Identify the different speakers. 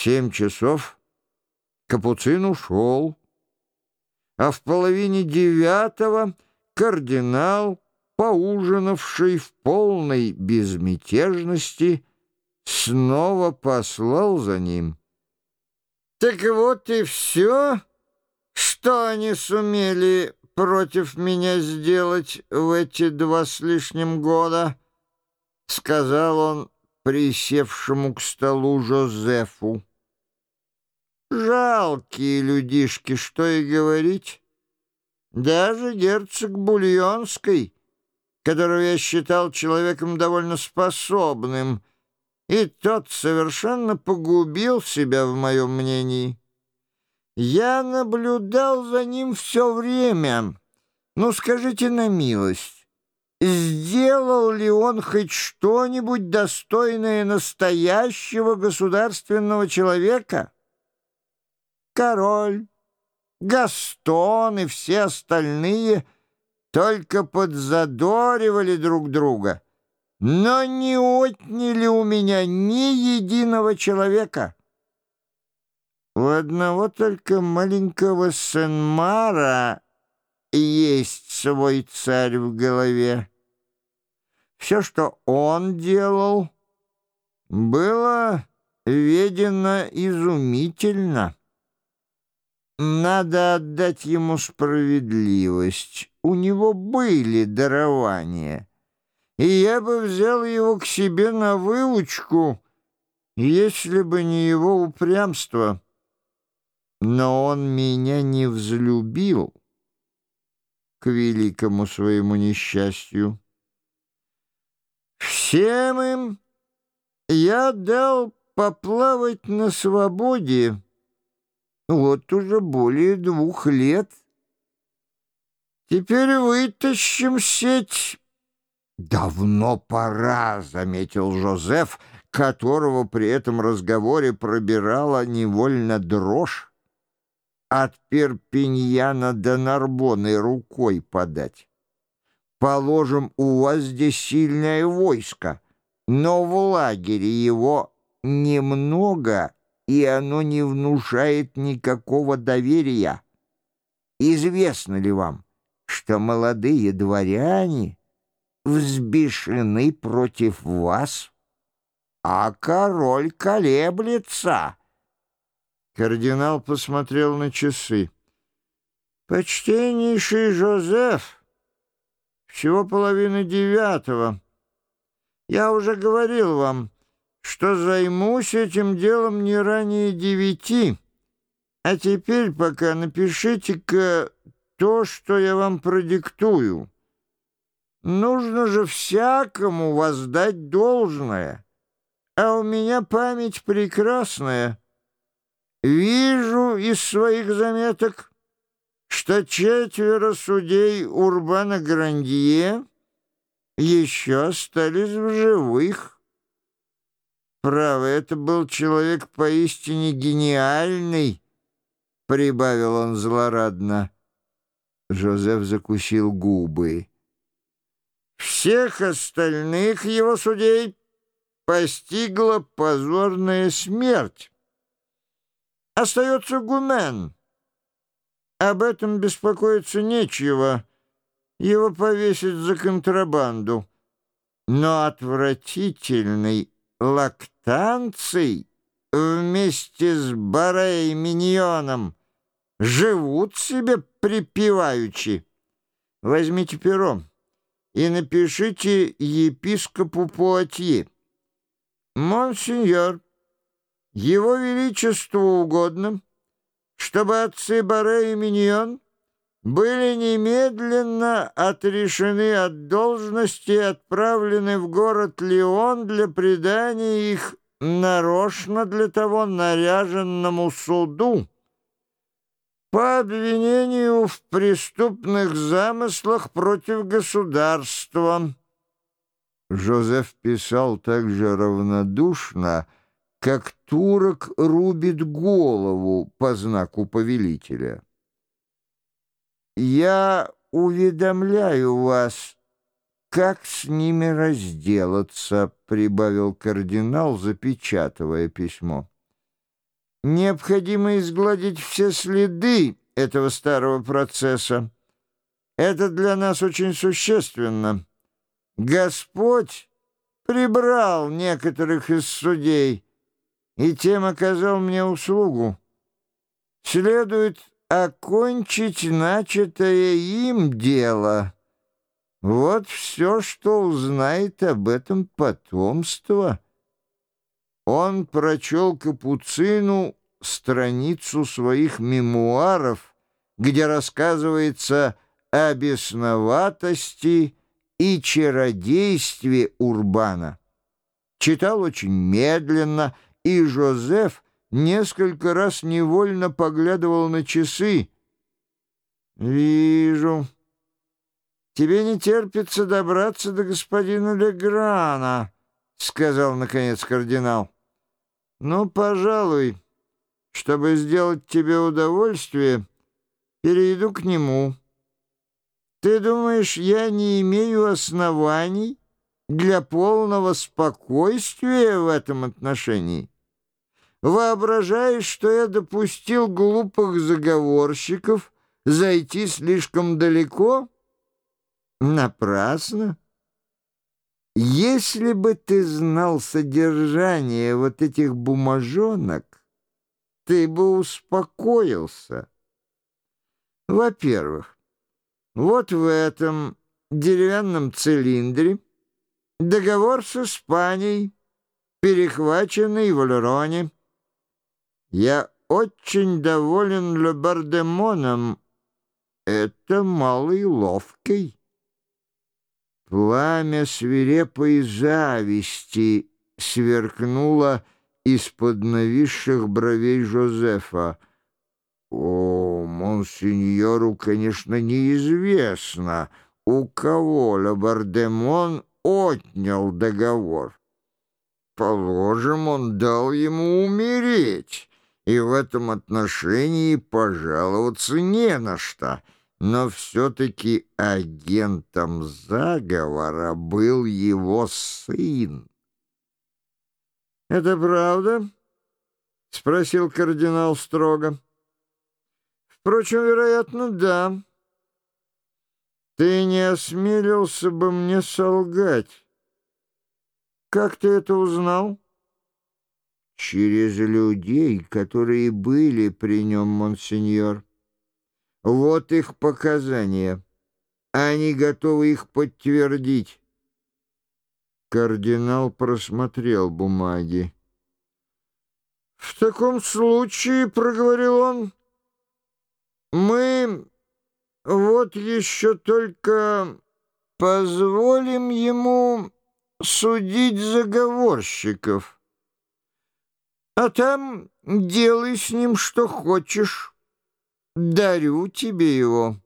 Speaker 1: семь часов Капуцин ушел, а в половине девятого кардинал, поужинавший в полной безмятежности, снова послал за ним. «Так вот и все, что они сумели против меня сделать в эти два с лишним года», — сказал он присевшему к столу Жозефу. «Жалкие людишки, что и говорить. Даже герцог Бульонской, которого я считал человеком довольно способным, и тот совершенно погубил себя в моем мнении. Я наблюдал за ним все время. Ну, скажите на милость, сделал ли он хоть что-нибудь достойное настоящего государственного человека? Король, Гастон и все остальные только подзадоривали друг друга — но не отняли у меня ни единого человека. У одного только маленького Сенмара есть свой царь в голове. Все, что он делал, было ведено изумительно. Надо отдать ему справедливость. У него были дарования — и я бы взял его к себе на выучку, если бы не его упрямство. Но он меня не взлюбил, к великому своему несчастью. Всем им я дал поплавать на свободе вот уже более двух лет. Теперь вытащим сеть «Давно пора», — заметил Жозеф, которого при этом разговоре пробирала невольно дрожь. От Перпиньяна до Нарбоны рукой подать. Положим, у вас здесь сильное войско, но в лагере его немного, и оно не внушает никакого доверия. Известно ли вам, что молодые дворяне взбешены против вас, а король колеблется. Кардинал посмотрел на часы. «Почтеннейший Жозеф, всего половины девятого. Я уже говорил вам, что займусь этим делом не ранее девяти. А теперь пока напишите-ка то, что я вам продиктую». Нужно же всякому воздать должное. А у меня память прекрасная. Вижу из своих заметок, что четверо судей Урбана Грандье еще остались в живых. Право, это был человек поистине гениальный, — прибавил он злорадно. Жозеф закусил губы. Всех остальных его судей постигла позорная смерть. Остается Гумен. Об этом беспокоиться нечего. Его повесят за контрабанду. Но отвратительный лактанций вместе с Барей Миньоном живут себе припеваючи. Возьмите перо и напишите епископу Пуатье. «Монсеньор, его величеству угодно, чтобы отцы Баре и Миньон были немедленно отрешены от должности и отправлены в город Лион для предания их нарочно для того наряженному суду» по обвинению в преступных замыслах против государства. Жозеф писал так же равнодушно, как турок рубит голову по знаку повелителя. «Я уведомляю вас, как с ними разделаться», — прибавил кардинал, запечатывая письмо. необходимо изгладить все следы этого старого процесса. Это для нас очень существенно. Господь прибрал некоторых из судей и тем оказал мне услугу. Следует окончить начатое им дело. Вот все, что узнает об этом потомство. Он прочел Капуцину страницу своих мемуаров, где рассказывается о бесноватости и чародействе Урбана. Читал очень медленно, и Жозеф несколько раз невольно поглядывал на часы. «Вижу. Тебе не терпится добраться до господина Леграна», — сказал, наконец, кардинал. «Ну, пожалуй, чтобы сделать тебе удовольствие, перейду к нему». Ты думаешь, я не имею оснований для полного спокойствия в этом отношении? Воображаешь, что я допустил глупых заговорщиков зайти слишком далеко? Напрасно. Если бы ты знал содержание вот этих бумажонок, ты бы успокоился. Во-первых, вот в этом деревянном цилиндре договор с Испанией, перехваченный в Лероне. Я очень доволен Лебардемоном. Это малый ловкий. Пламя свирепой зависти сверкнуло из-под нависших бровей Жозефа. О, монсеньору, конечно, неизвестно, у кого Лабардемон отнял договор. Положим, он дал ему умереть, и в этом отношении пожаловаться не на что. Но все-таки агентом заговора был его сын. «Это правда?» — спросил кардинал строго. Впрочем, вероятно, да. Ты не осмелился бы мне солгать. Как ты это узнал? Через людей, которые были при нем, монсеньор. Вот их показания. Они готовы их подтвердить. Кардинал просмотрел бумаги. «В таком случае, — проговорил он, — мы вот еще только позволим ему судить заговорщиков. А там делай с ним что хочешь. Дарю тебе его».